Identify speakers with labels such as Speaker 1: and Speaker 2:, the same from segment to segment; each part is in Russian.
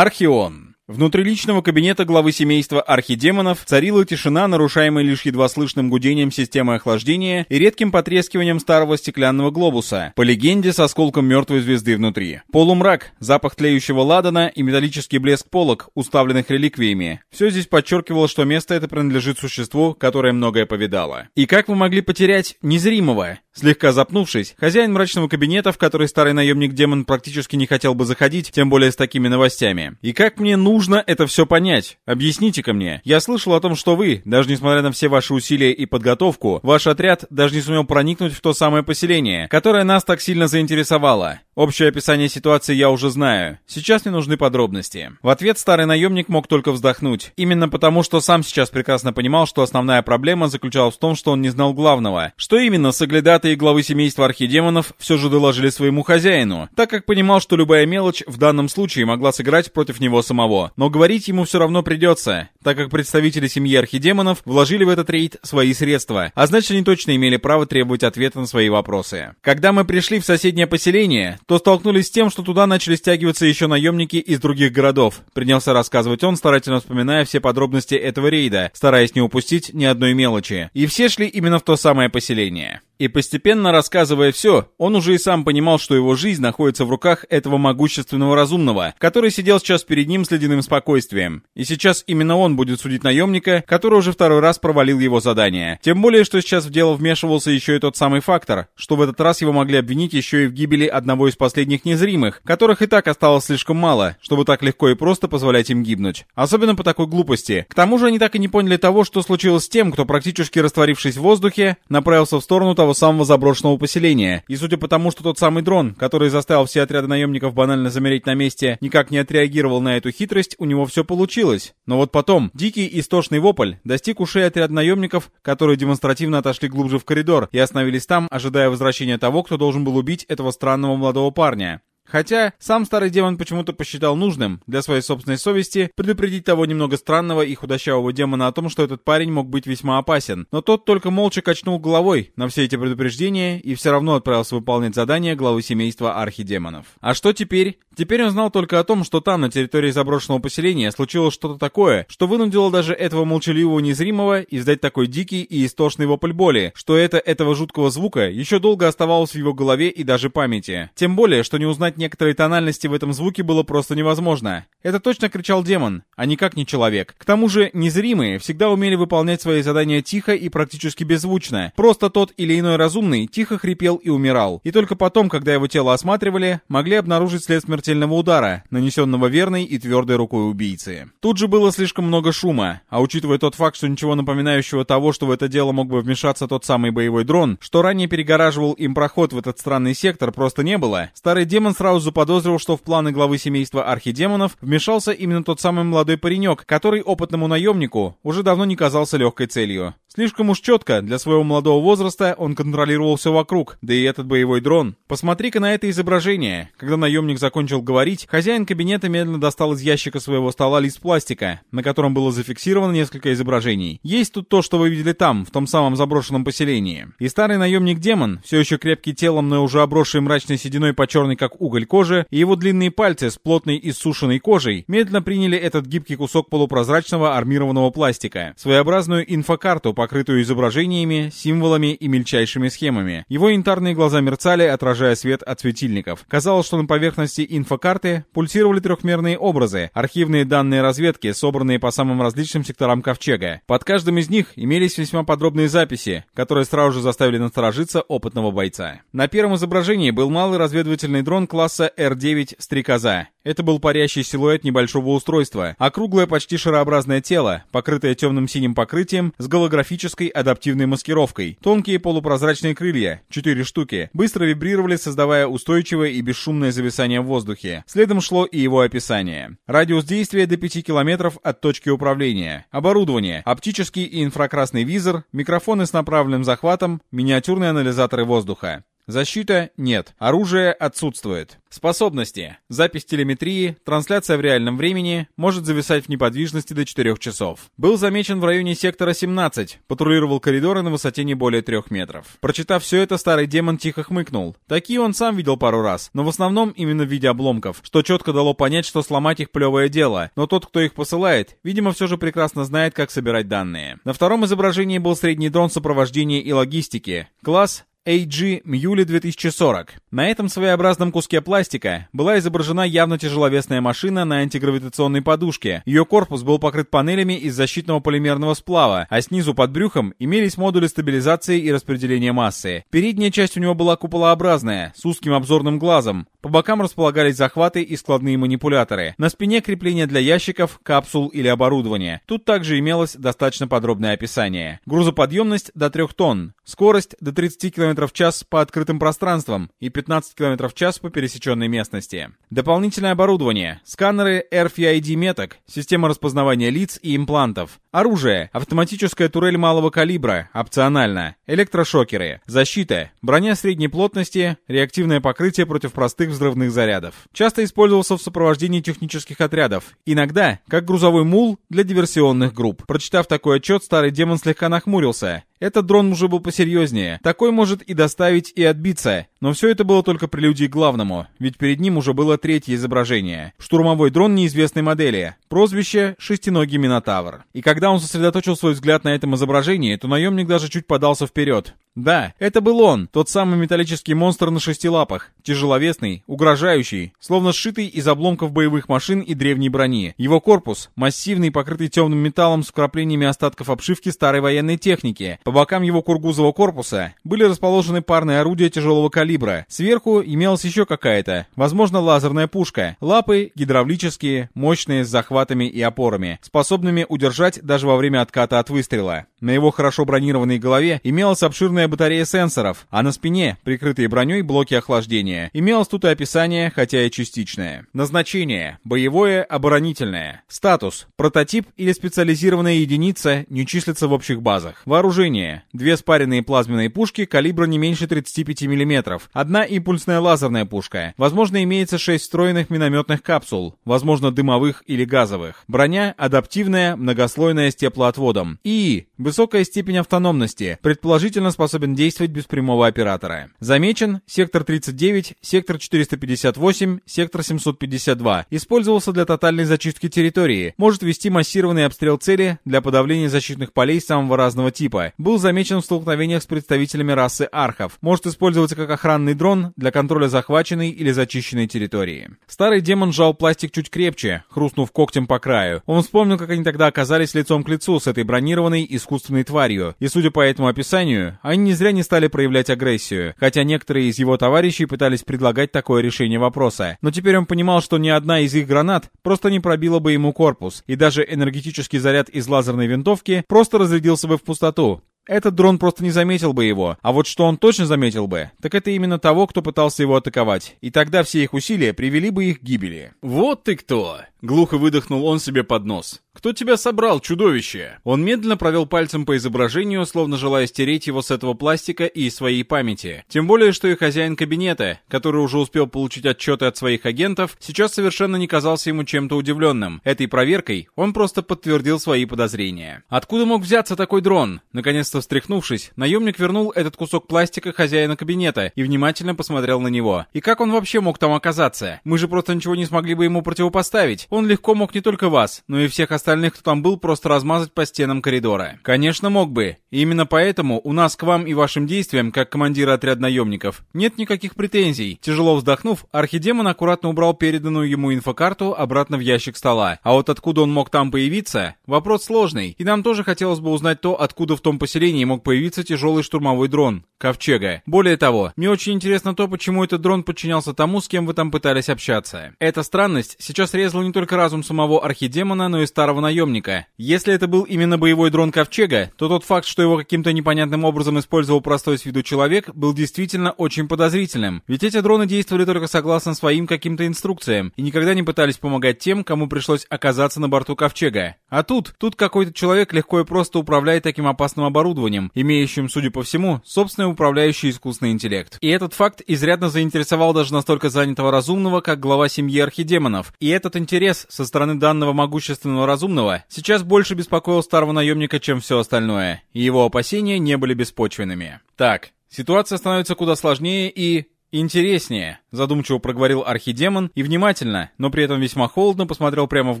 Speaker 1: Архион. Внутри личного кабинета главы семейства архидемонов царила тишина, нарушаемая лишь едва слышным гудением системы охлаждения и редким потрескиванием старого стеклянного глобуса, по легенде с осколком мертвой звезды внутри. Полумрак, запах тлеющего ладана и металлический блеск полок, уставленных реликвиями. Все здесь подчеркивало, что место это принадлежит существу, которое многое повидало. И как вы могли потерять незримого? Слегка запнувшись, хозяин мрачного кабинета, в который старый наемник-демон практически не хотел бы заходить, тем более с такими новостями. И как мне нужно это все понять? Объясните-ка мне. Я слышал о том, что вы, даже несмотря на все ваши усилия и подготовку, ваш отряд даже не сумел проникнуть в то самое поселение, которое нас так сильно заинтересовало. Общее описание ситуации я уже знаю. Сейчас мне нужны подробности. В ответ старый наемник мог только вздохнуть. Именно потому, что сам сейчас прекрасно понимал, что основная проблема заключалась в том, что он не знал главного. Что именно соглядатые главы семейства архидемонов все же доложили своему хозяину, так как понимал, что любая мелочь в данном случае могла сыграть против него самого. Но говорить ему все равно придется, так как представители семьи архидемонов вложили в этот рейд свои средства, а значит они точно имели право требовать ответа на свои вопросы. Когда мы пришли в соседнее поселение, то столкнулись с тем, что туда начали стягиваться еще наемники из других городов. Принялся рассказывать он, старательно вспоминая все подробности этого рейда, стараясь не упустить ни одной мелочи. И все шли именно в то самое поселение. И постепенно рассказывая все, он уже и сам понимал, что его жизнь находится в руках этого могущественного разумного, который сидел сейчас перед ним с ледяным спокойствием. И сейчас именно он будет судить наемника, который уже второй раз провалил его задание. Тем более, что сейчас в дело вмешивался еще и тот самый фактор, что в этот раз его могли обвинить еще и в гибели одного из последних незримых, которых и так осталось слишком мало, чтобы так легко и просто позволять им гибнуть. Особенно по такой глупости. К тому же они так и не поняли того, что случилось с тем, кто, практически растворившись в воздухе, направился в сторону того, того самого заброшенного поселения. И судя по тому, что тот самый дрон, который заставил все отряды наемников банально замереть на месте, никак не отреагировал на эту хитрость, у него все получилось. Но вот потом, дикий истошный вопль достиг ушей отряда наемников, которые демонстративно отошли глубже в коридор и остановились там, ожидая возвращения того, кто должен был убить этого странного молодого парня. Хотя сам старый демон почему-то посчитал нужным для своей собственной совести предупредить того немного странного и худощавого демона о том, что этот парень мог быть весьма опасен. Но тот только молча качнул головой на все эти предупреждения и все равно отправился выполнять задание главы семейства архидемонов. А что теперь? Теперь он знал только о том, что там, на территории заброшенного поселения, случилось что-то такое, что вынудило даже этого молчаливого незримого издать такой дикий и истошный вопль боли, что это этого жуткого звука еще долго оставалось в его голове и даже памяти. Тем более, что не узнать некоторые тональности в этом звуке было просто невозможно. Это точно кричал демон, а никак не человек. К тому же, незримые всегда умели выполнять свои задания тихо и практически беззвучно. Просто тот или иной разумный тихо хрипел и умирал. И только потом, когда его тело осматривали, могли обнаружить след смертельного удара, нанесенного верной и твердой рукой убийцы. Тут же было слишком много шума, а учитывая тот факт, что ничего напоминающего того, что в это дело мог бы вмешаться тот самый боевой дрон, что ранее перегораживал им проход в этот странный сектор, просто не было, старый демон сразу сразу заподозрил, что в планы главы семейства архидемонов вмешался именно тот самый молодой паренек, который опытному наемнику уже давно не казался легкой целью. Слишком уж четко для своего молодого возраста он контролировал все вокруг, да и этот боевой дрон. Посмотри-ка на это изображение. Когда наемник закончил говорить, хозяин кабинета медленно достал из ящика своего стола лист пластика, на котором было зафиксировано несколько изображений. Есть тут то, что вы видели там, в том самом заброшенном поселении. И старый наемник-демон, все еще крепкий телом, но уже обросший мрачной сединой по черной как уголь кожи, и его длинные пальцы с плотной иссушенной кожей медленно приняли этот гибкий кусок полупрозрачного армированного пластика, своеобразную инфокарту, покрытую изображениями, символами и мельчайшими схемами. Его янтарные глаза мерцали, отражая свет от светильников. Казалось, что на поверхности инфокарты пульсировали трехмерные образы, архивные данные разведки, собранные по самым различным секторам Ковчега. Под каждым из них имелись весьма подробные записи, которые сразу же заставили насторожиться опытного бойца. На первом изображении был малый разведывательный дрон класса класса R9 «Стрекоза». Это был парящий силуэт небольшого устройства, округлое почти шарообразное тело, покрытое темным синим покрытием с голографической адаптивной маскировкой. Тонкие полупрозрачные крылья, 4 штуки, быстро вибрировали, создавая устойчивое и бесшумное зависание в воздухе. Следом шло и его описание. Радиус действия до 5 километров от точки управления. Оборудование. Оптический и инфракрасный визор, микрофоны с направленным захватом, миниатюрные анализаторы воздуха. Защита – нет. Оружие отсутствует. Способности. Запись телеметрии, трансляция в реальном времени, может зависать в неподвижности до 4 часов. Был замечен в районе сектора 17, патрулировал коридоры на высоте не более 3 метров. Прочитав все это, старый демон тихо хмыкнул. Такие он сам видел пару раз, но в основном именно в виде обломков, что четко дало понять, что сломать их плевое дело, но тот, кто их посылает, видимо, все же прекрасно знает, как собирать данные. На втором изображении был средний дрон сопровождения и логистики. Класс AG Мьюли 2040. На этом своеобразном куске пластика была изображена явно тяжеловесная машина на антигравитационной подушке. Ее корпус был покрыт панелями из защитного полимерного сплава, а снизу под брюхом имелись модули стабилизации и распределения массы. Передняя часть у него была куполообразная, с узким обзорным глазом. По бокам располагались захваты и складные манипуляторы. На спине крепления для ящиков, капсул или оборудования. Тут также имелось достаточно подробное описание. Грузоподъемность до 3 тонн. Скорость до 30 км в час по открытым пространствам и 15 км в час по пересеченной местности. Дополнительное оборудование. Сканеры RFID меток, система распознавания лиц и имплантов. Оружие. Автоматическая турель малого калибра, опционально. Электрошокеры. Защита. Броня средней плотности, реактивное покрытие против простых взрывных зарядов. Часто использовался в сопровождении технических отрядов. Иногда, как грузовой мул для диверсионных групп. Прочитав такой отчет, старый демон слегка нахмурился. Этот дрон уже был посерьезнее. Такой может и доставить, и отбиться. Но все это было только прелюдией к главному, ведь перед ним уже было третье изображение. Штурмовой дрон неизвестной модели. Прозвище «Шестиногий Минотавр». И когда он сосредоточил свой взгляд на этом изображении, то наемник даже чуть подался вперед. Да, это был он, тот самый металлический монстр на шести лапах, тяжеловесный, угрожающий, словно сшитый из обломков боевых машин и древней брони. Его корпус, массивный, покрытый темным металлом с вкраплениями остатков обшивки старой военной техники. По бокам его кургузового корпуса были расположены парные орудия тяжелого калибра. Сверху имелась еще какая-то, возможно, лазерная пушка. Лапы гидравлические, мощные, с захватами и опорами, способными удержать даже во время отката от выстрела. На его хорошо бронированной голове имелась обширная батарея сенсоров, а на спине, прикрытые броней, блоки охлаждения. Имелось тут и описание, хотя и частичное. Назначение. Боевое, оборонительное. Статус. Прототип или специализированная единица не числится в общих базах. Вооружение. Две спаренные плазменные пушки калибра не меньше 35 мм. Одна импульсная лазерная пушка. Возможно, имеется 6 встроенных минометных капсул. Возможно, дымовых или газовых. Броня адаптивная, многослойная с теплоотводом. И Высокая степень автономности, предположительно способен действовать без прямого оператора. Замечен сектор 39, сектор 458, сектор 752. Использовался для тотальной зачистки территории. Может вести массированный обстрел цели для подавления защитных полей самого разного типа. Был замечен в столкновениях с представителями расы архов. Может использоваться как охранный дрон для контроля захваченной или зачищенной территории. Старый демон сжал пластик чуть крепче, хрустнув когтем по краю. Он вспомнил, как они тогда оказались лицом к лицу с этой бронированной искусственной тварью, и судя по этому описанию, они не зря не стали проявлять агрессию, хотя некоторые из его товарищей пытались предлагать такое решение вопроса. Но теперь он понимал, что ни одна из их гранат просто не пробила бы ему корпус, и даже энергетический заряд из лазерной винтовки просто разрядился бы в пустоту, этот дрон просто не заметил бы его. А вот что он точно заметил бы, так это именно того, кто пытался его атаковать. И тогда все их усилия привели бы их к гибели.
Speaker 2: «Вот ты кто!» Глухо выдохнул он себе под нос. «Кто тебя собрал, чудовище?»
Speaker 1: Он медленно провел пальцем по изображению, словно желая стереть его с этого пластика и из своей памяти. Тем более, что и хозяин кабинета, который уже успел получить отчеты от своих агентов, сейчас совершенно не казался ему чем-то удивленным. Этой проверкой он просто подтвердил свои подозрения. Откуда мог взяться такой дрон? Наконец-то встряхнувшись, наемник вернул этот кусок пластика хозяина кабинета и внимательно посмотрел на него. И как он вообще мог там оказаться? Мы же просто ничего не смогли бы ему противопоставить. Он легко мог не только вас, но и всех остальных, кто там был, просто размазать по стенам коридора. Конечно, мог бы. И именно поэтому у нас к вам и вашим действиям, как командира отряда наемников, нет никаких претензий. Тяжело вздохнув, архидемон аккуратно убрал переданную ему инфокарту обратно в ящик стола. А вот откуда он мог там появиться, вопрос сложный. И нам тоже хотелось бы узнать то, откуда в том поселении мог появиться тяжелый штурмовой дрон. Ковчега. Более того, мне очень интересно то, почему этот дрон подчинялся тому, с кем вы там пытались общаться. Эта странность сейчас резала не только разум самого архидемона, но и старого наемника. Если это был именно боевой дрон Ковчега, то тот факт, что его каким-то непонятным образом использовал простой с виду человек, был действительно очень подозрительным. Ведь эти дроны действовали только согласно своим каким-то инструкциям и никогда не пытались помогать тем, кому пришлось оказаться на борту Ковчега. А тут, тут какой-то человек легко и просто управляет таким опасным оборудованием, имеющим, судя по всему, собственный управляющий искусственный интеллект. И этот факт изрядно заинтересовал даже настолько занятого разумного, как глава семьи архидемонов. И этот интерес со стороны данного могущественного разумного сейчас больше беспокоил старого наемника, чем все остальное. И его опасения не были беспочвенными. Так, ситуация становится куда сложнее и... интереснее задумчиво проговорил архидемон и внимательно, но при этом весьма холодно посмотрел прямо в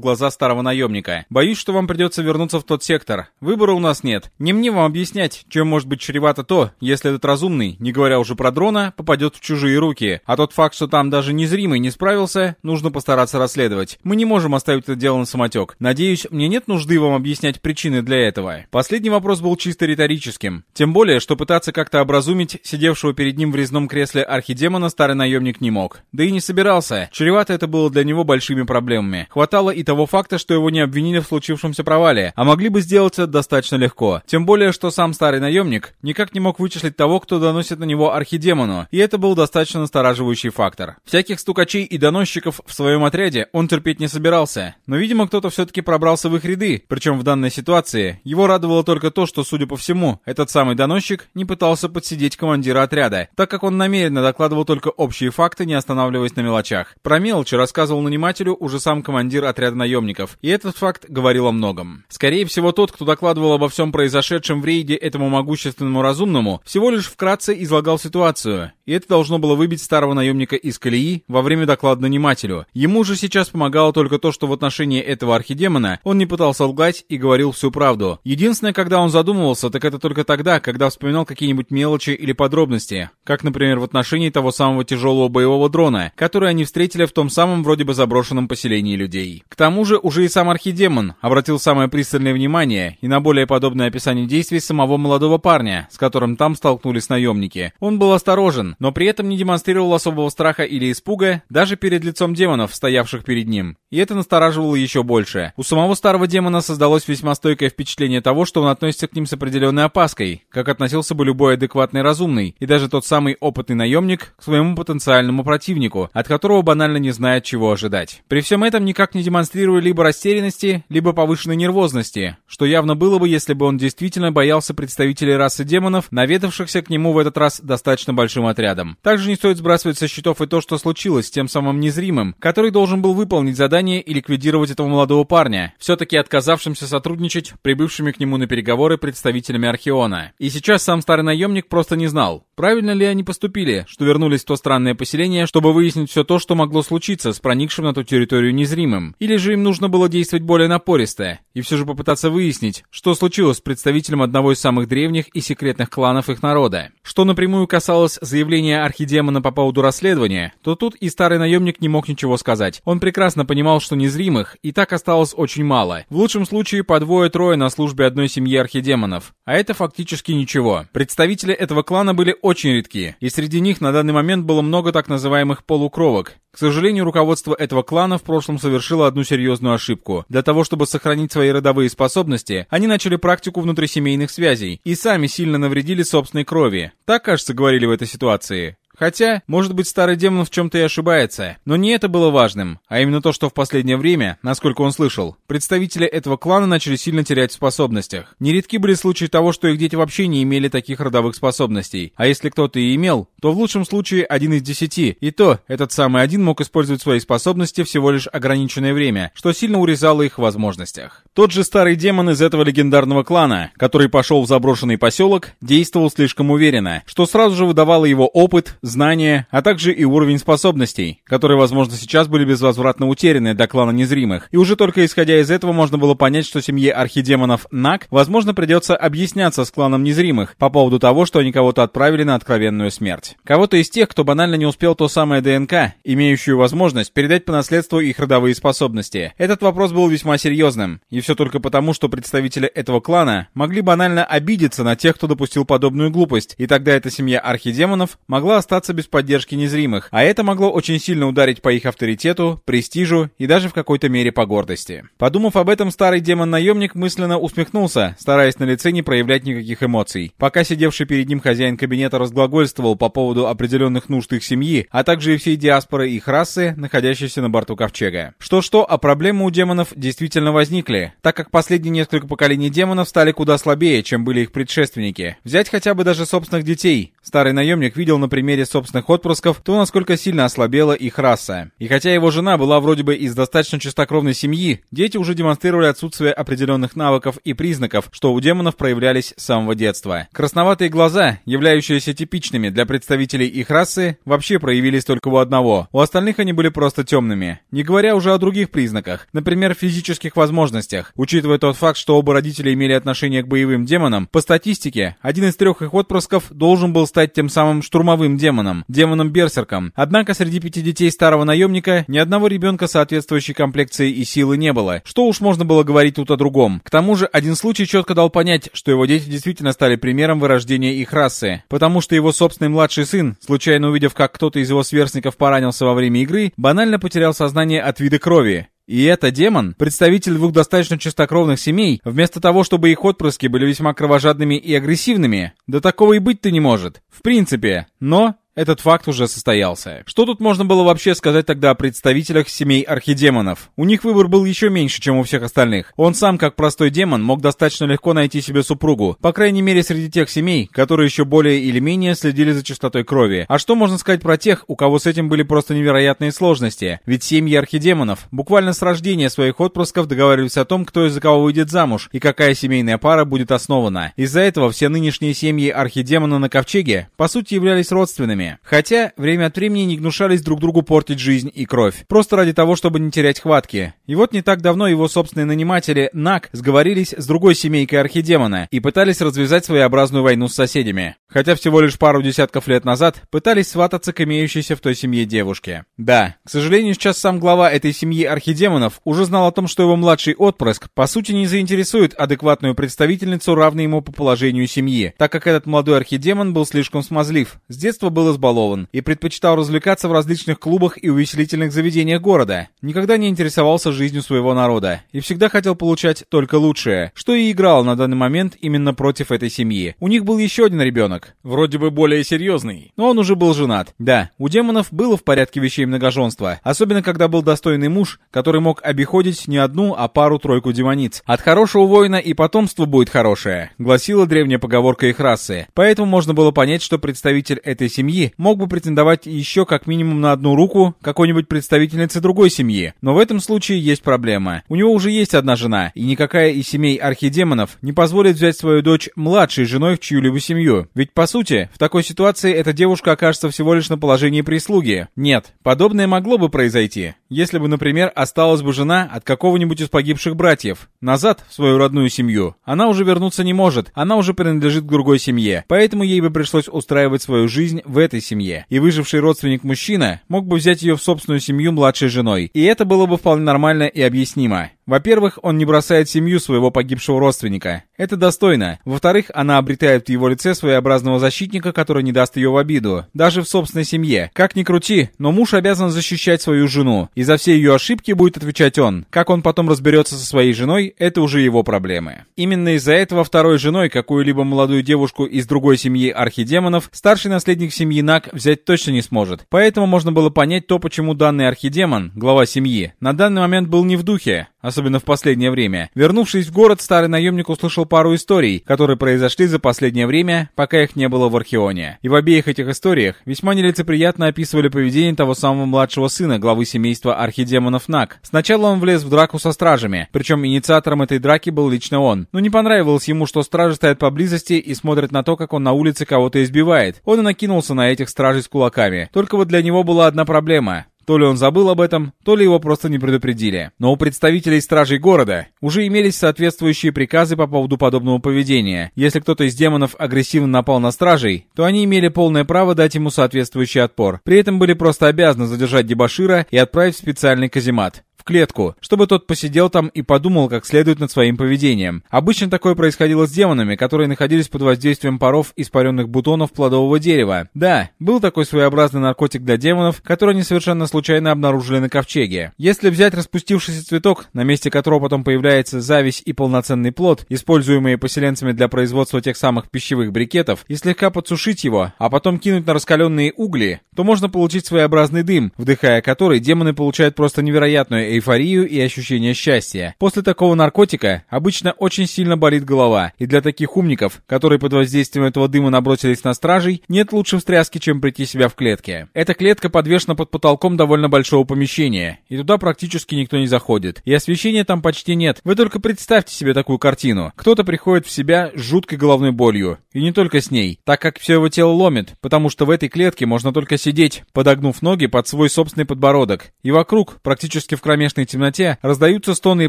Speaker 1: глаза старого наемника. Боюсь, что вам придется вернуться в тот сектор. Выбора у нас нет. Не мне вам объяснять, чем может быть чревато то, если этот разумный, не говоря уже про дрона, попадет в чужие руки. А тот факт, что там даже незримый не справился, нужно постараться расследовать. Мы не можем оставить это дело на самотек. Надеюсь, мне нет нужды вам объяснять причины для этого. Последний вопрос был чисто риторическим. Тем более, что пытаться как-то образумить сидевшего перед ним в резном кресле архидемона старый наемник не мог. Да и не собирался. Чревато это было для него большими проблемами. Хватало и того факта, что его не обвинили в случившемся провале, а могли бы сделать это достаточно легко. Тем более, что сам старый наемник никак не мог вычислить того, кто доносит на него архидемону, и это был достаточно настораживающий фактор. Всяких стукачей и доносчиков в своем отряде он терпеть не собирался, но, видимо, кто-то все-таки пробрался в их ряды, причем в данной ситуации его радовало только то, что, судя по всему, этот самый доносчик не пытался подсидеть командира отряда, так как он намеренно докладывал только общие факты, не останавливаясь на мелочах. Про мелочи рассказывал нанимателю уже сам командир отряда наемников, и этот факт говорил о многом. Скорее всего, тот, кто докладывал обо всем произошедшем в рейде этому могущественному разумному, всего лишь вкратце излагал ситуацию, и это должно было выбить старого наемника из колеи во время доклада нанимателю. Ему же сейчас помогало только то, что в отношении этого архидемона он не пытался лгать и говорил всю правду. Единственное, когда он задумывался, так это только тогда, когда вспоминал какие-нибудь мелочи или подробности, как, например, в отношении того самого тяжелого боевого дрона, который они встретили в том самом вроде бы заброшенном поселении людей. К тому же уже и сам архидемон обратил самое пристальное внимание и на более подобное описание действий самого молодого парня, с которым там столкнулись наемники. Он был осторожен, но при этом не демонстрировал особого страха или испуга даже перед лицом демонов, стоявших перед ним. И это настораживало еще больше. У самого старого демона создалось весьма стойкое впечатление того, что он относится к ним с определенной опаской, как относился бы любой адекватный разумный, и даже тот самый опытный наемник к своему потенциальному противнику, от которого банально не знает, чего ожидать. При всем этом никак не демонстрируя либо растерянности, либо повышенной нервозности, что явно было бы, если бы он действительно боялся представителей расы демонов, наведавшихся к нему в этот раз достаточно большим отрядом. Также не стоит сбрасывать со счетов и то, что случилось с тем самым незримым, который должен был выполнить задание и ликвидировать этого молодого парня, все-таки отказавшимся сотрудничать прибывшими к нему на переговоры представителями Археона. И сейчас сам старый наемник просто не знал, правильно ли они поступили, что вернулись в то странное поселение, чтобы выяснить все то, что могло случиться с проникшим на ту территорию незримым. Или же им нужно было действовать более напористо, и все же попытаться выяснить, что случилось с представителем одного из самых древних и секретных кланов их народа. Что напрямую касалось заявления архидемона по поводу расследования, то тут и старый наемник не мог ничего сказать. Он прекрасно понимал, что незримых и так осталось очень мало. В лучшем случае по двое-трое на службе одной семьи архидемонов. А это фактически ничего. Представители этого клана были очень редки, и среди них на данный момент было много так называемых полукровок. К сожалению, руководство этого клана в прошлом совершило одну серьезную ошибку. Для того, чтобы сохранить свои родовые способности, они начали практику внутрисемейных связей и сами сильно навредили собственной крови. Так, кажется, говорили в этой ситуации. Хотя, может быть, старый демон в чем-то и ошибается. Но не это было важным, а именно то, что в последнее время, насколько он слышал, представители этого клана начали сильно терять в способностях. Нередки были случаи того, что их дети вообще не имели таких родовых способностей. А если кто-то и имел, то в лучшем случае один из десяти. И то, этот самый один мог использовать свои способности всего лишь ограниченное время, что сильно урезало их в возможностях. Тот же старый демон из этого легендарного клана, который пошел в заброшенный поселок, действовал слишком уверенно, что сразу же выдавало его опыт, знания, а также и уровень способностей, которые, возможно, сейчас были безвозвратно утеряны до клана незримых. И уже только исходя из этого можно было понять, что семье архидемонов Нак, возможно, придется объясняться с кланом незримых по поводу того, что они кого-то отправили на откровенную смерть. Кого-то из тех, кто банально не успел то самое ДНК, имеющую возможность передать по наследству их родовые способности. Этот вопрос был весьма серьезным, и все только потому, что представители этого клана могли банально обидеться на тех, кто допустил подобную глупость, и тогда эта семья архидемонов могла остаться остаться без поддержки незримых, а это могло очень сильно ударить по их авторитету, престижу и даже в какой-то мере по гордости. Подумав об этом, старый демон-наемник мысленно усмехнулся, стараясь на лице не проявлять никаких эмоций. Пока сидевший перед ним хозяин кабинета разглагольствовал по поводу определенных нужд их семьи, а также и всей диаспоры их расы, находящейся на борту ковчега. Что-что, а проблемы у демонов действительно возникли, так как последние несколько поколений демонов стали куда слабее, чем были их предшественники. Взять хотя бы даже собственных детей. Старый наемник видел на примере собственных отпрысков то, насколько сильно ослабела их раса. И хотя его жена была вроде бы из достаточно чистокровной семьи, дети уже демонстрировали отсутствие определенных навыков и признаков, что у демонов проявлялись с самого детства. Красноватые глаза, являющиеся типичными для представителей их расы, вообще проявились только у одного. У остальных они были просто темными. Не говоря уже о других признаках, например, физических возможностях. Учитывая тот факт, что оба родителя имели отношение к боевым демонам, по статистике, один из трех их отпрысков должен был стать тем самым штурмовым демоном, демоном-берсерком. Однако среди пяти детей старого наемника ни одного ребенка соответствующей комплекции и силы не было. Что уж можно было говорить тут о другом. К тому же, один случай четко дал понять, что его дети действительно стали примером вырождения их расы. Потому что его собственный младший сын, случайно увидев, как кто-то из его сверстников поранился во время игры, банально потерял сознание от вида крови. И это демон, представитель двух достаточно чистокровных семей, вместо того, чтобы их отпрыски были весьма кровожадными и агрессивными, да такого и быть-то не может. В принципе. Но этот факт уже состоялся. Что тут можно было вообще сказать тогда о представителях семей архидемонов? У них выбор был еще меньше, чем у всех остальных. Он сам, как простой демон, мог достаточно легко найти себе супругу. По крайней мере, среди тех семей, которые еще более или менее следили за чистотой крови. А что можно сказать про тех, у кого с этим были просто невероятные сложности? Ведь семьи архидемонов буквально с рождения своих отпрысков договаривались о том, кто из-за кого выйдет замуж и какая семейная пара будет основана. Из-за этого все нынешние семьи архидемона на Ковчеге, по сути, являлись родственными. Хотя, время от времени не гнушались друг другу портить жизнь и кровь. Просто ради того, чтобы не терять хватки. И вот не так давно его собственные наниматели, Нак, сговорились с другой семейкой архидемона и пытались развязать своеобразную войну с соседями. Хотя всего лишь пару десятков лет назад пытались свататься к имеющейся в той семье девушке. Да, к сожалению, сейчас сам глава этой семьи архидемонов уже знал о том, что его младший отпрыск по сути не заинтересует адекватную представительницу, равной ему по положению семьи, так как этот молодой архидемон был слишком смазлив. С детства был избалован и предпочитал развлекаться в различных клубах и увеселительных заведениях города. Никогда не интересовался жизнью своего народа и всегда хотел получать только лучшее, что и играл на данный момент именно против этой семьи. У них был еще один ребенок, вроде бы более серьезный, но он уже был женат. Да, у демонов было в порядке вещей многоженства, особенно когда был достойный муж, который мог обиходить не одну, а пару-тройку демониц. От хорошего воина и потомство будет хорошее, гласила древняя поговорка их расы. Поэтому можно было понять, что представитель этой семьи мог бы претендовать еще как минимум на одну руку какой-нибудь представительницы другой семьи. Но в этом случае есть проблема. У него уже есть одна жена, и никакая из семей архидемонов не позволит взять свою дочь младшей женой в чью-либо семью. Ведь по сути, в такой ситуации эта девушка окажется всего лишь на положении прислуги. Нет, подобное могло бы произойти, если бы, например, осталась бы жена от какого-нибудь из погибших братьев. Назад, в свою родную семью, она уже вернуться не может, она уже принадлежит к другой семье, поэтому ей бы пришлось устраивать свою жизнь в этой этой семье, и выживший родственник мужчина мог бы взять ее в собственную семью младшей женой, и это было бы вполне нормально и объяснимо. Во-первых, он не бросает семью своего погибшего родственника. Это достойно. Во-вторых, она обретает в его лице своеобразного защитника, который не даст ее в обиду. Даже в собственной семье. Как ни крути, но муж обязан защищать свою жену. И за все ее ошибки будет отвечать он. Как он потом разберется со своей женой, это уже его проблемы. Именно из-за этого второй женой какую-либо молодую девушку из другой семьи архидемонов старший наследник семьи Нак взять точно не сможет. Поэтому можно было понять то, почему данный архидемон, глава семьи, на данный момент был не в духе особенно в последнее время. Вернувшись в город, старый наемник услышал пару историй, которые произошли за последнее время, пока их не было в Археоне. И в обеих этих историях весьма нелицеприятно описывали поведение того самого младшего сына главы семейства архидемонов Нак. Сначала он влез в драку со стражами, причем инициатором этой драки был лично он. Но не понравилось ему, что стражи стоят поблизости и смотрят на то, как он на улице кого-то избивает. Он и накинулся на этих стражей с кулаками. Только вот для него была одна проблема. То ли он забыл об этом, то ли его просто не предупредили. Но у представителей стражей города уже имелись соответствующие приказы по поводу подобного поведения. Если кто-то из демонов агрессивно напал на стражей, то они имели полное право дать ему соответствующий отпор. При этом были просто обязаны задержать дебашира и отправить в специальный каземат клетку, чтобы тот посидел там и подумал как следует над своим поведением. Обычно такое происходило с демонами, которые находились под воздействием паров испаренных бутонов плодового дерева. Да, был такой своеобразный наркотик для демонов, который они совершенно случайно обнаружили на ковчеге. Если взять распустившийся цветок, на месте которого потом появляется зависть и полноценный плод, используемые поселенцами для производства тех самых пищевых брикетов, и слегка подсушить его, а потом кинуть на раскаленные угли, то можно получить своеобразный дым, вдыхая который демоны получают просто невероятную эйфорию и ощущение счастья. После такого наркотика обычно очень сильно болит голова, и для таких умников, которые под воздействием этого дыма набросились на стражей, нет лучше встряски, чем прийти себя в клетке. Эта клетка подвешена под потолком довольно большого помещения, и туда практически никто не заходит, и освещения там почти нет. Вы только представьте себе такую картину. Кто-то приходит в себя с жуткой головной болью, и не только с ней, так как все его тело ломит, потому что в этой клетке можно только сидеть, подогнув ноги под свой собственный подбородок, и вокруг, практически в кромешной темноте, раздаются стоны и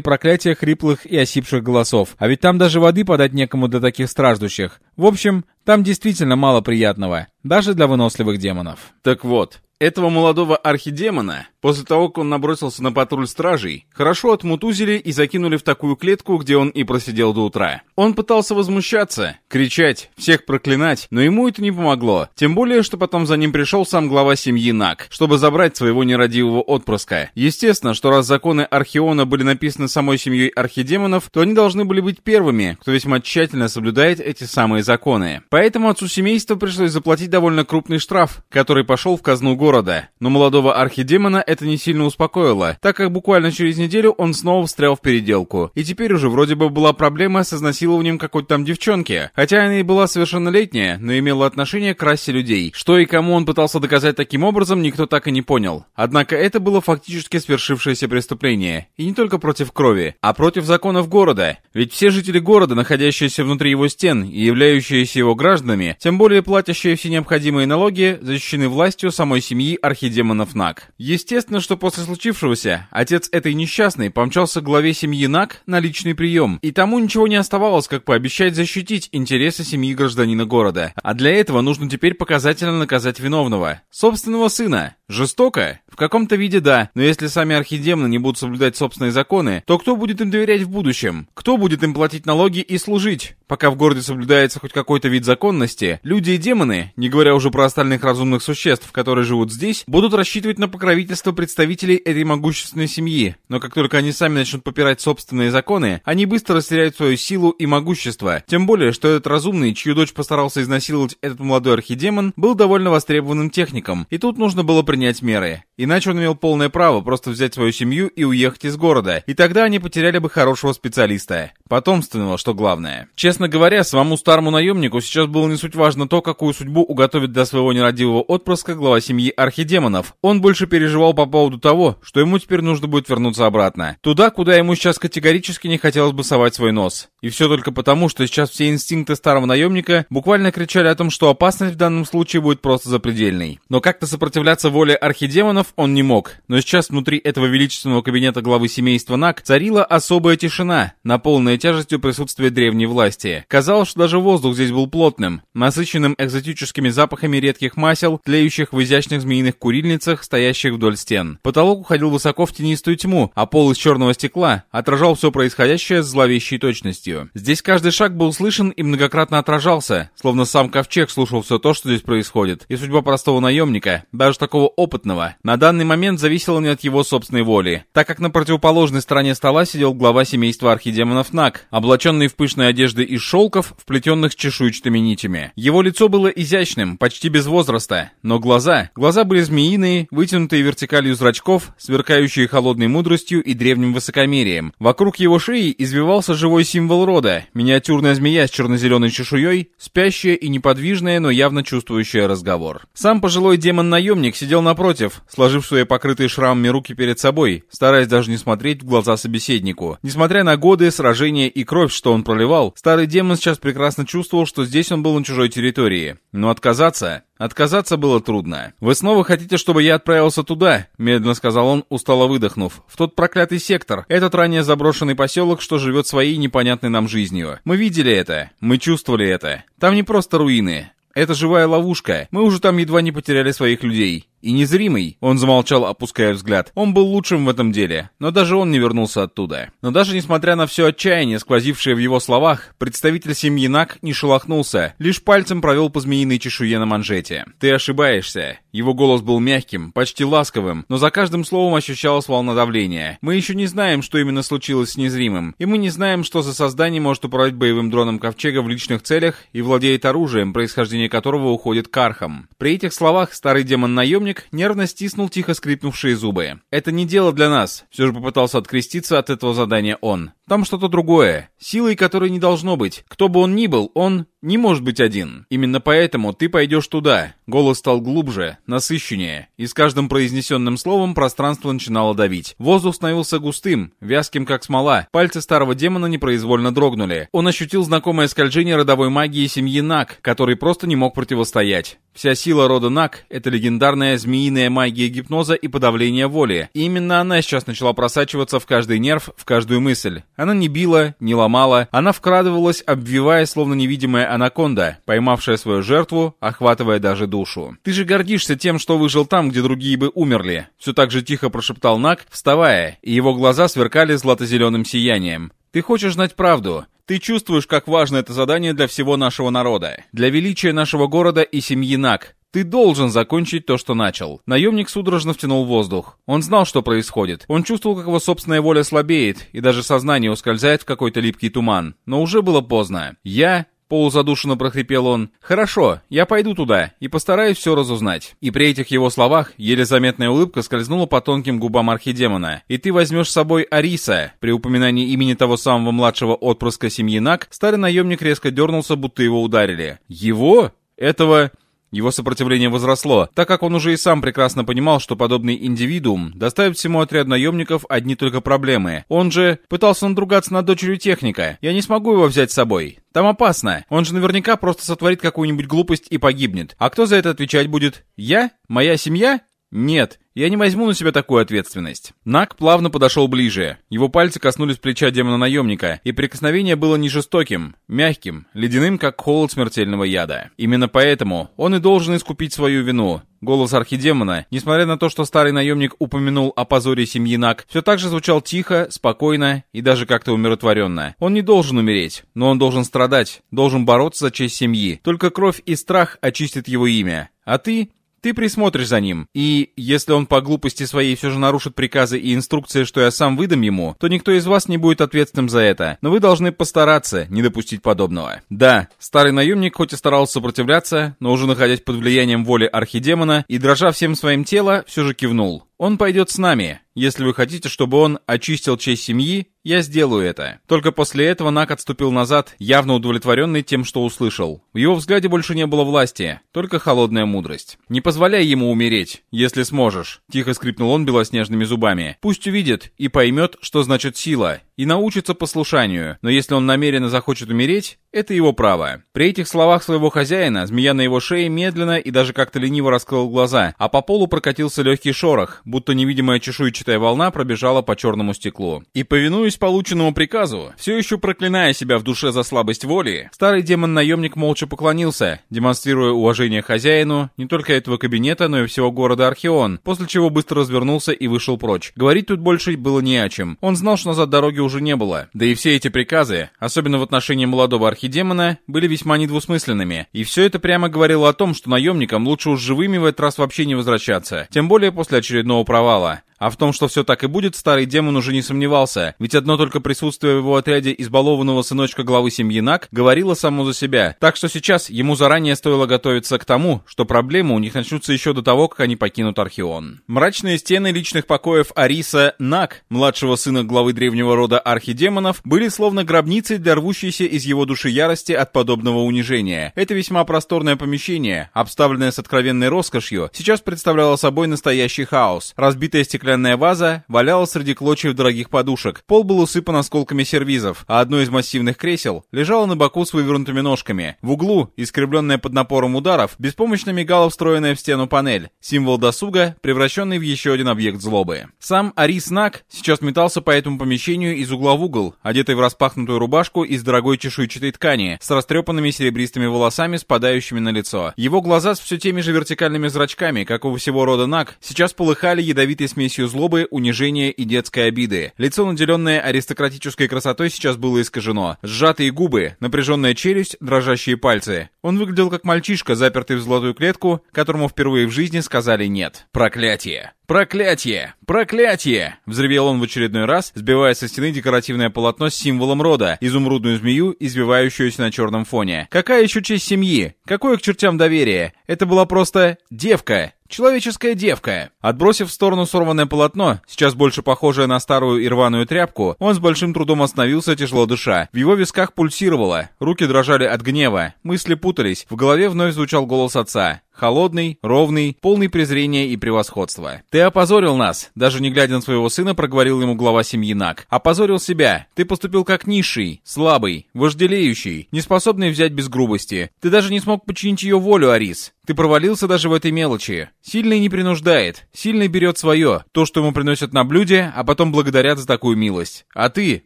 Speaker 1: проклятия хриплых и осипших голосов. А ведь там даже воды подать некому для таких страждущих. В общем, там действительно мало приятного, даже для выносливых демонов.
Speaker 2: Так вот, этого молодого архидемона, после того, как он набросился на патруль стражей, хорошо отмутузили и закинули в такую клетку, где он и просидел до утра. Он пытался возмущаться, кричать, всех проклинать, но ему это не помогло. Тем более, что потом за ним пришел сам глава семьи Нак, чтобы забрать своего нерадивого отпрыска. Естественно, что раз законы Архиона были написаны самой семьей архидемонов, то они должны были быть первыми, кто весьма тщательно соблюдает эти самые законы. Поэтому отцу семейства пришлось заплатить довольно крупный штраф, который пошел в казну города города. Но молодого архидемона это не сильно успокоило, так как буквально через неделю он снова встрял в переделку. И теперь уже вроде бы была проблема с изнасилованием какой-то там девчонки. Хотя она и была совершеннолетняя, но имела отношение к расе людей. Что и кому он пытался доказать таким образом, никто так и не понял. Однако это было фактически свершившееся преступление. И не только против крови, а против законов города. Ведь все жители города, находящиеся внутри его стен и являющиеся его гражданами, тем более платящие все необходимые налоги, защищены властью самой семьи семьи архидемонов Нак. Естественно, что после случившегося отец этой несчастной помчался к главе семьи Нак на личный прием, и тому ничего не оставалось, как пообещать защитить интересы семьи гражданина города. А для этого нужно теперь показательно наказать виновного. Собственного сына. Жестоко? Каком-то виде да, но если сами архидемоны не будут соблюдать собственные законы, то кто будет им доверять в будущем? Кто будет им платить налоги и служить? Пока в городе соблюдается хоть какой-то вид законности, люди и демоны, не говоря уже про остальных разумных существ, которые живут здесь, будут рассчитывать на покровительство представителей этой могущественной семьи. Но как только они сами начнут попирать собственные законы, они быстро растеряют свою силу и могущество. Тем более, что этот разумный, чью дочь постарался изнасиловать этот молодой архидемон, был довольно востребованным техником, и тут нужно было принять меры. Иначе он имел полное право просто взять свою семью и уехать из города, и тогда они потеряли бы хорошего специалиста. Потомственного, что главное. Честно говоря, самому старому наемнику сейчас было не суть важно то, какую судьбу уготовит для своего нерадивого отпрыска глава семьи архидемонов. Он больше переживал по поводу того, что ему теперь нужно будет вернуться обратно. Туда, куда ему сейчас категорически не хотелось бы совать свой нос. И все только потому, что сейчас все инстинкты старого наемника буквально кричали о том, что опасность в данном случае будет просто запредельной. Но как-то сопротивляться воле архидемонов он не мог, но сейчас внутри этого величественного кабинета главы семейства Нак царила особая тишина, наполненная тяжестью присутствия древней власти. Казалось, что даже воздух здесь был плотным, насыщенным экзотическими запахами редких масел, тлеющих в изящных змеиных курильницах, стоящих вдоль стен. Потолок уходил высоко в тенистую тьму, а пол из черного стекла отражал все происходящее с зловещей точностью. Здесь каждый шаг был слышен и многократно отражался, словно сам ковчег слушал все то, что здесь происходит. И судьба простого наемника, даже такого опытного, на данный момент зависело не от его собственной воли, так как на противоположной стороне стола сидел глава семейства архидемонов Нак, облаченный в пышные одежды из шелков, вплетенных чешуйчатыми нитями. Его лицо было изящным, почти без возраста, но глаза... Глаза были змеиные, вытянутые вертикалью зрачков, сверкающие холодной мудростью и древним высокомерием. Вокруг его шеи извивался живой символ рода, миниатюрная змея с черно-зеленой чешуей, спящая и неподвижная, но явно чувствующая разговор. Сам пожилой демон-наемник сидел напротив, сложив сложив свои покрытые шрамами руки перед собой, стараясь даже не смотреть в глаза собеседнику. Несмотря на годы, сражения и кровь, что он проливал, старый демон сейчас прекрасно чувствовал, что здесь он был на чужой территории. Но отказаться... Отказаться было трудно. «Вы снова хотите, чтобы я отправился туда?» — медленно сказал он, устало выдохнув. «В тот проклятый сектор. Этот ранее заброшенный поселок, что живет своей непонятной нам жизнью. Мы видели это. Мы чувствовали это. Там не просто руины. Это живая ловушка. Мы уже там едва не потеряли своих людей. И незримый, он замолчал, опуская взгляд. Он был лучшим в этом деле, но даже он не вернулся оттуда. Но даже несмотря на все отчаяние, сквозившее в его словах, представитель семьи Нак не шелохнулся, лишь пальцем провел по змеиной чешуе на манжете. «Ты ошибаешься». Его голос был мягким, почти ласковым, но за каждым словом ощущалась волна давления. «Мы еще не знаем, что именно случилось с незримым, и мы не знаем, что за создание может управлять боевым дроном Ковчега в личных целях и владеет оружием, происхождение которого уходит к архам». При этих словах старый демон-наемник нервно стиснул тихо скрипнувшие зубы. «Это не дело для нас», — все же попытался откреститься от этого задания он. «Там что-то другое, силой которой не должно быть. Кто бы он ни был, он не может быть один. Именно поэтому ты пойдешь туда». Голос стал глубже, насыщеннее, и с каждым произнесенным словом пространство начинало давить. Воздух становился густым, вязким как смола. Пальцы старого демона непроизвольно дрогнули. Он ощутил знакомое скольжение родовой магии семьи Нак, который просто не мог противостоять. Вся сила рода Нак — это легендарная змеиная магия гипноза и подавления воли. И именно она сейчас начала просачиваться в каждый нерв, в каждую мысль. Она не била, не ломала, она вкрадывалась, обвивая, словно невидимая анаконда, поймавшая свою жертву, охватывая даже душу. «Ты же гордишься тем, что выжил там, где другие бы умерли», — все так же тихо прошептал Нак, вставая, и его глаза сверкали злато-зеленым сиянием. «Ты хочешь знать правду. Ты чувствуешь, как важно это задание для всего нашего народа, для величия нашего города и семьи Нак. Ты должен закончить то, что начал. Наемник судорожно втянул воздух. Он знал, что происходит. Он чувствовал, как его собственная воля слабеет, и даже сознание ускользает в какой-то липкий туман. Но уже было поздно. Я Полузадушенно прохрипел он. «Хорошо, я пойду туда и постараюсь все разузнать». И при этих его словах еле заметная улыбка скользнула по тонким губам архидемона. «И ты возьмешь с собой Ариса». При упоминании имени того самого младшего отпрыска семьи Нак, старый наемник резко дернулся, будто его ударили. «Его? Этого...» Его сопротивление возросло, так как он уже и сам прекрасно понимал, что подобный индивидуум доставит всему отряду наемников одни только проблемы. Он же пытался надругаться над дочерью техника. Я не смогу его взять с собой. Там опасно. Он же наверняка просто сотворит какую-нибудь глупость и погибнет. А кто за это отвечать будет? Я? Моя семья? Нет, я не возьму на себя такую ответственность. Нак плавно подошел ближе. Его пальцы коснулись плеча демона-наемника, и прикосновение было не жестоким, мягким, ледяным, как холод смертельного яда. Именно поэтому он и должен искупить свою вину. Голос архидемона, несмотря на то, что старый наемник упомянул о позоре семьи Нак, все так же звучал тихо, спокойно и даже как-то умиротворенно. Он не должен умереть, но он должен страдать, должен бороться за честь семьи. Только кровь и страх очистят его имя. А ты ты присмотришь за ним, и если он по глупости своей все же нарушит приказы и инструкции, что я сам выдам ему, то никто из вас не будет ответственным за это. Но вы должны постараться не допустить подобного. Да, старый наемник хоть и старался сопротивляться, но уже находясь под влиянием воли архидемона и дрожа всем своим телом, все же кивнул. Он пойдет с нами. Если вы хотите, чтобы он очистил честь семьи, я сделаю это. Только после этого Нак отступил назад, явно удовлетворенный тем, что услышал. В его взгляде больше не было власти, только холодная мудрость. Не позволяй ему умереть, если сможешь. Тихо скрипнул он белоснежными зубами. Пусть увидит и поймет, что значит сила, и научится послушанию. Но если он намеренно захочет умереть, это его право. При этих словах своего хозяина, змея на его шее медленно и даже как-то лениво раскрыл глаза, а по полу прокатился легкий шорох, будто невидимая чешуйчатая волна пробежала по черному стеклу. И повинуясь полученному приказу, все еще проклиная себя в душе за слабость воли, старый демон-наемник молча поклонился, демонстрируя уважение хозяину не только этого кабинета, но и всего города Археон, после чего быстро развернулся и вышел прочь. Говорить тут больше было не о чем. Он знал, что назад дороги уже не было. Да и все эти приказы, особенно в отношении молодого архидемона были весьма недвусмысленными, и все это прямо говорило о том, что наемникам лучше уж живыми в этот раз вообще не возвращаться, тем более после очередного провала. А в том, что все так и будет, старый демон уже не сомневался, ведь одно только присутствие в его отряде избалованного сыночка главы семьи Нак говорило само за себя, так что сейчас ему заранее стоило готовиться к тому, что проблемы у них начнутся еще до того, как они покинут Архион. Мрачные стены личных покоев Ариса Нак, младшего сына главы древнего рода архидемонов, были словно гробницей для рвущейся из его души ярости от подобного унижения. Это весьма просторное помещение, обставленное с откровенной роскошью, сейчас представляло собой настоящий хаос. Разбитая стеклянная
Speaker 1: стеклянная ваза валялась среди клочьев дорогих подушек. Пол был усыпан осколками сервизов, а одно из массивных кресел лежало на боку с вывернутыми ножками. В углу, искривленная под напором ударов, беспомощно мигала встроенная в стену панель, символ досуга, превращенный в еще один объект злобы. Сам Арис Нак сейчас метался по этому помещению из угла в угол, одетый в распахнутую рубашку из дорогой чешуйчатой ткани, с растрепанными серебристыми волосами, спадающими на лицо. Его глаза с все теми же вертикальными зрачками, как у всего рода Нак, сейчас полыхали ядовитой смесью злобы, унижения и детской обиды. Лицо, наделенное аристократической красотой, сейчас было искажено. Сжатые губы, напряженная челюсть, дрожащие пальцы. Он выглядел как мальчишка, запертый в золотую клетку, которому впервые в жизни сказали «нет». Проклятие. «Проклятие! Проклятие!» — взревел он в очередной раз, сбивая со стены декоративное полотно с символом рода, изумрудную змею, извивающуюся на черном фоне. Какая еще честь семьи? Какое к чертям доверие? Это была просто девка, Человеческая девка. Отбросив в сторону сорванное полотно, сейчас больше похожее на старую и рваную тряпку, он с большим трудом остановился, тяжело дыша. В его висках пульсировало, руки дрожали от гнева, мысли путались, в голове вновь звучал голос отца. Холодный, ровный, полный презрения и превосходства. «Ты опозорил нас!» Даже не глядя на своего сына, проговорил ему глава семьи Нак. «Опозорил себя! Ты поступил как низший, слабый, вожделеющий, неспособный взять без грубости. Ты даже не смог подчинить ее волю, Арис. Ты провалился даже в этой мелочи. Сильный не принуждает, сильный берет свое, то, что ему приносят на блюде, а потом благодарят за такую милость. А ты,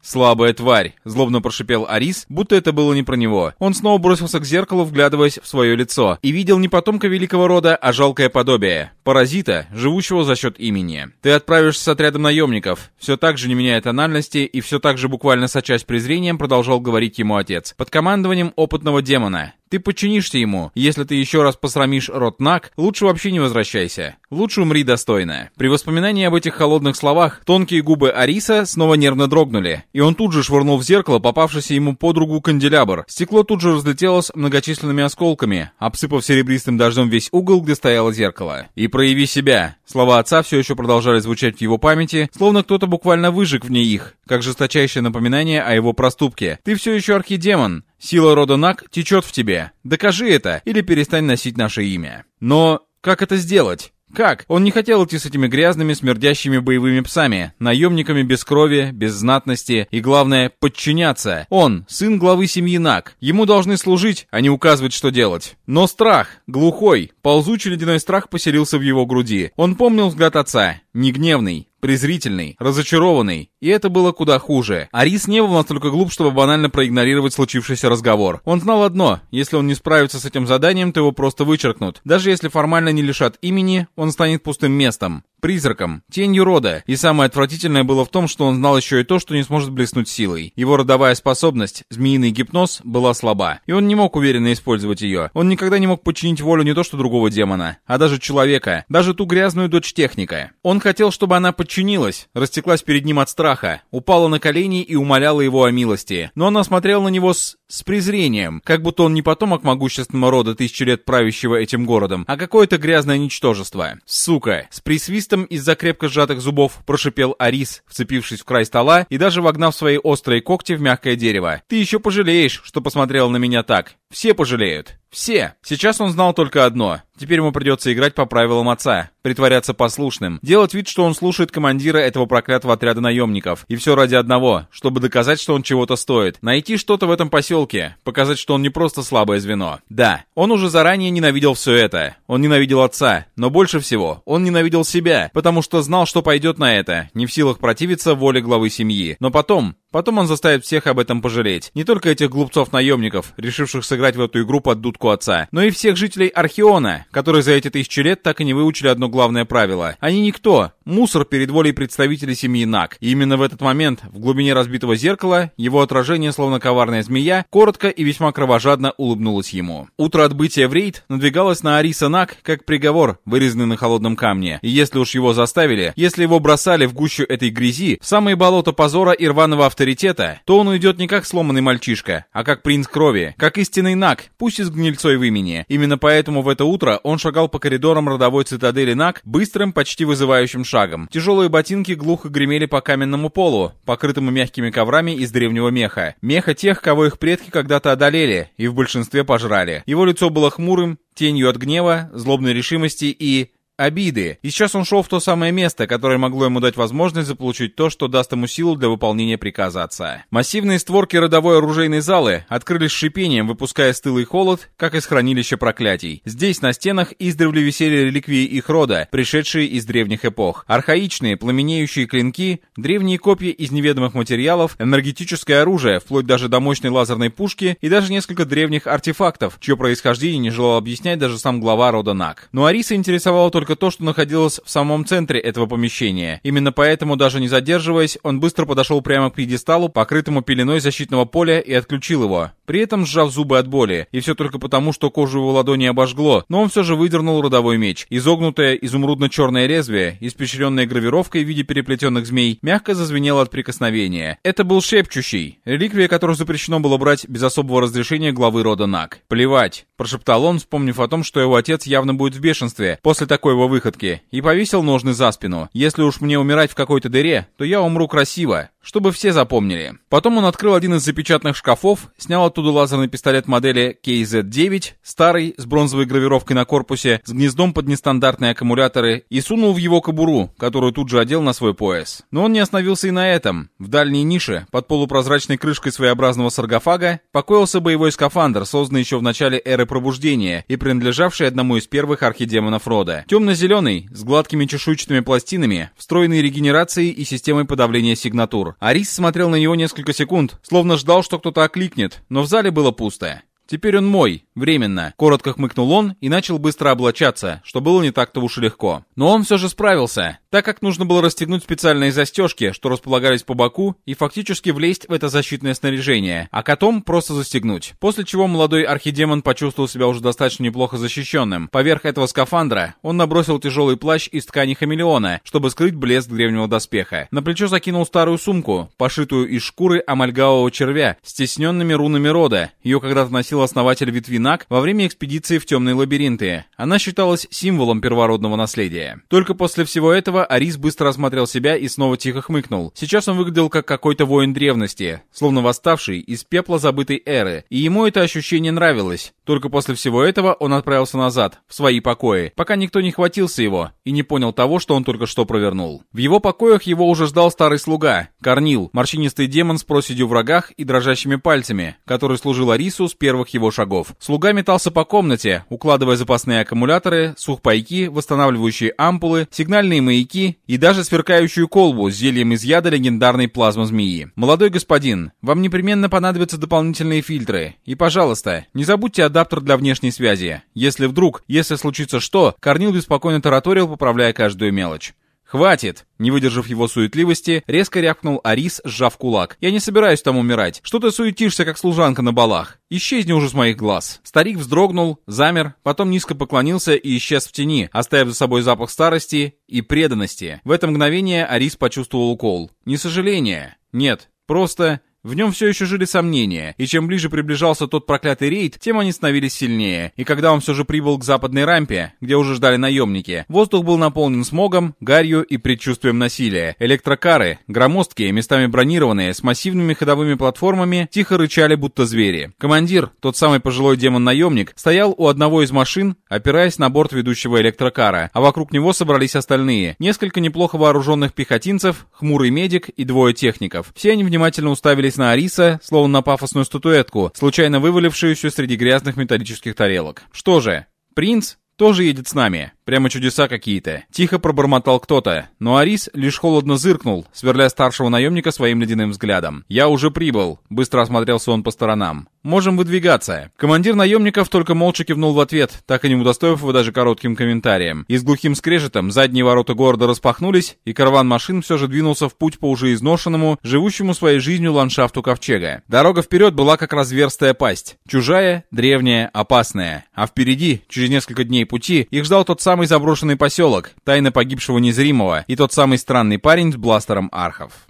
Speaker 1: слабая тварь, злобно прошипел Арис, будто это было не про него. Он снова бросился к зеркалу, вглядываясь в свое лицо, и видел не потомка великого рода, а жалкое подобие. Паразита, живущего за счет имени. Ты отправишься с отрядом наемников. Все так же, не меняя тональности и все так же буквально сочась презрением, продолжал говорить ему отец. Под командованием опытного демона. Ты подчинишься ему. Если ты еще раз посрамишь рот Нак, лучше вообще не возвращайся. Лучше умри достойно. При воспоминании об этих холодных словах, тонкие губы Ариса снова нервно дрогнули, и он тут же швырнул в зеркало попавшийся ему под руку канделябр. Стекло тут же разлетелось многочисленными осколками, обсыпав серебристым дождем весь угол, где стояло зеркало. «И прояви себя». Слова отца все еще продолжали звучать в его памяти, словно кто-то буквально выжег в ней их, как жесточайшее напоминание о его проступке. «Ты все еще архидемон. Сила рода Нак течет в тебе. Докажи это, или перестань носить наше имя. Но как это сделать? Как? Он не хотел идти с этими грязными, смердящими боевыми псами, наемниками без крови, без знатности и, главное, подчиняться. Он, сын главы семьи Нак. Ему должны служить, а не указывать, что делать. Но страх, глухой, ползучий ледяной страх поселился в его груди. Он помнил взгляд отца, не гневный, презрительный, разочарованный, и это было куда хуже. Арис не был настолько глуп, чтобы банально проигнорировать случившийся разговор. Он знал одно, если он не справится с этим заданием, то его просто вычеркнут. Даже если формально не лишат имени, он станет пустым местом призраком, тенью рода, и самое отвратительное было в том, что он знал еще и то, что не сможет блеснуть силой. Его родовая способность, змеиный гипноз, была слаба, и он не мог уверенно использовать ее. Он никогда не мог подчинить волю не то что другого демона, а даже человека, даже ту грязную дочь техника. Он хотел, чтобы она подчинилась, растеклась перед ним от страха, упала на колени и умоляла его о милости. Но она смотрела на него с с презрением, как будто он не потомок могущественного рода тысячи лет правящего этим городом, а какое-то грязное ничтожество. Сука! С присвистом из-за крепко сжатых зубов прошипел Арис, вцепившись в край стола и даже вогнав свои острые когти в мягкое дерево. Ты еще пожалеешь, что посмотрел на меня так. Все пожалеют. Все. Сейчас он знал только одно. Теперь ему придется играть по правилам отца, притворяться послушным, делать вид, что он слушает командира этого проклятого отряда наемников. И все ради одного, чтобы доказать, что он чего-то стоит. Найти что-то в этом поселке, показать, что он не просто слабое звено. Да, он уже заранее ненавидел все это. Он ненавидел отца, но больше всего он ненавидел себя, потому что знал, что пойдет на это, не в силах противиться воле главы семьи. Но потом, Потом он заставит всех об этом пожалеть. Не только этих глупцов-наемников, решивших сыграть в эту игру под дудку отца, но и всех жителей Археона, которые за эти тысячи лет так и не выучили одно главное правило. Они никто, мусор перед волей представителей семьи Нак. И именно в этот момент, в глубине разбитого зеркала, его отражение, словно коварная змея, коротко и весьма кровожадно улыбнулось ему. Утро отбытия в рейд надвигалось на Ариса Нак, как приговор, вырезанный на холодном камне. И если уж его заставили, если его бросали в гущу этой грязи, в самые болота позора и рваного авторитета, авторитета, то он уйдет не как сломанный мальчишка, а как принц крови, как истинный Нак, пусть и с гнильцой в имени. Именно поэтому в это утро он шагал по коридорам родовой цитадели Нак быстрым, почти вызывающим шагом. Тяжелые ботинки глухо гремели по каменному полу, покрытому мягкими коврами из древнего меха. Меха тех, кого их предки когда-то одолели и в большинстве пожрали. Его лицо было хмурым, тенью от гнева, злобной решимости и обиды. И сейчас он шел в то самое место, которое могло ему дать возможность заполучить то, что даст ему силу для выполнения приказа отца. Массивные створки родовой оружейной залы открылись шипением, выпуская стылый холод, как из хранилища проклятий. Здесь на стенах издревле висели реликвии их рода, пришедшие из древних эпох. Архаичные, пламенеющие клинки, древние копья из неведомых материалов, энергетическое оружие, вплоть даже до мощной лазерной пушки и даже несколько древних артефактов, чье происхождение не желал объяснять даже сам глава рода Нак. Но Ариса интересовало только только то, что находилось в самом центре этого помещения. Именно поэтому, даже не задерживаясь, он быстро подошел прямо к пьедесталу, покрытому пеленой защитного поля, и отключил его, при этом сжав зубы от боли. И все только потому, что кожу его ладони обожгло, но он все же выдернул родовой меч. Изогнутое изумрудно-черное лезвие, испещренное гравировкой в виде переплетенных змей, мягко зазвенело от прикосновения. Это был шепчущий, реликвия, которую запрещено было брать без особого разрешения главы рода Нак. «Плевать», — прошептал он, вспомнив о том, что его отец явно будет в бешенстве после такой его выходки, и повесил ножны за спину. «Если уж мне умирать в какой-то дыре, то я умру красиво, чтобы все запомнили. Потом он открыл один из запечатанных шкафов, снял оттуда лазерный пистолет модели KZ-9, старый, с бронзовой гравировкой на корпусе, с гнездом под нестандартные аккумуляторы, и сунул в его кобуру, которую тут же одел на свой пояс. Но он не остановился и на этом. В дальней нише, под полупрозрачной крышкой своеобразного саркофага, покоился боевой скафандр, созданный еще в начале эры пробуждения и принадлежавший одному из первых архидемонов рода. Темно-зеленый, с гладкими чешуйчатыми пластинами, встроенный регенерацией и системой подавления сигнатур. Арис смотрел на него несколько секунд, словно ждал, что кто-то окликнет, но в зале было пусто. «Теперь он мой, временно», — коротко хмыкнул он и начал быстро облачаться, что было не так-то уж и легко. Но он все же справился, так как нужно было расстегнуть специальные застежки, что располагались по боку, и фактически влезть в это защитное снаряжение, а потом просто застегнуть. После чего молодой архидемон почувствовал себя уже достаточно неплохо защищенным. Поверх этого скафандра он набросил тяжелый плащ из ткани хамелеона, чтобы скрыть блеск древнего доспеха. На плечо закинул старую сумку, пошитую из шкуры амальгавого червя, с тесненными рунами рода. Ее когда-то носил носил основатель ветви НАК во время экспедиции в темные лабиринты. Она считалась символом первородного наследия. Только после всего этого Арис быстро осмотрел себя и снова тихо хмыкнул. Сейчас он выглядел как какой-то воин древности, словно восставший из пепла забытой эры, и ему это ощущение нравилось. Только после всего этого он отправился назад, в свои покои, пока никто не хватился его и не понял того, что он только что провернул. В его покоях его уже ждал старый слуга, Корнил, морщинистый демон с проседью в рогах и дрожащими пальцами, который служил Арису с первых его шагов. Слуга метался по комнате, укладывая запасные аккумуляторы, сухпайки, восстанавливающие ампулы, сигнальные маяки и даже сверкающую колбу с зельем из яда легендарной плазмы змеи. «Молодой господин, вам непременно понадобятся дополнительные фильтры. И, пожалуйста, не забудьте адаптер для внешней связи. Если вдруг, если случится что, Корнил беспокойно тараторил, поправляя каждую мелочь. «Хватит!» Не выдержав его суетливости, резко рявкнул Арис, сжав кулак. «Я не собираюсь там умирать. Что ты суетишься, как служанка на балах? Исчезни уже с моих глаз». Старик вздрогнул, замер, потом низко поклонился и исчез в тени, оставив за собой запах старости и преданности. В это мгновение Арис почувствовал укол. Не сожаление. Нет, просто в нем все еще жили сомнения, и чем ближе приближался тот проклятый рейд, тем они становились сильнее. И когда он все же прибыл к западной рампе, где уже ждали наемники, воздух был наполнен смогом, гарью и предчувствием насилия. Электрокары, громоздкие, местами бронированные, с массивными ходовыми платформами, тихо рычали, будто звери. Командир, тот самый пожилой демон-наемник, стоял у одного из машин, опираясь на борт ведущего электрокара, а вокруг него собрались остальные. Несколько неплохо вооруженных пехотинцев, хмурый медик и двое техников. Все они внимательно уставились уставились на Ариса, словно на пафосную статуэтку, случайно вывалившуюся среди грязных металлических тарелок. Что же, принц тоже едет с нами. Прямо чудеса какие-то. Тихо пробормотал кто-то, но Арис лишь холодно зыркнул, сверля старшего наемника своим ледяным взглядом. «Я уже прибыл», — быстро осмотрелся он по сторонам. «Можем выдвигаться». Командир наемников только молча кивнул в ответ, так и не удостоив его даже коротким комментарием. И с глухим скрежетом задние ворота города распахнулись, и караван машин все же двинулся в путь по уже изношенному, живущему своей жизнью ландшафту ковчега. Дорога вперед была как разверстая пасть. Чужая, древняя, опасная. А впереди, через несколько дней пути, их ждал тот самый самый заброшенный поселок, тайна погибшего незримого и тот самый странный парень с бластером архов.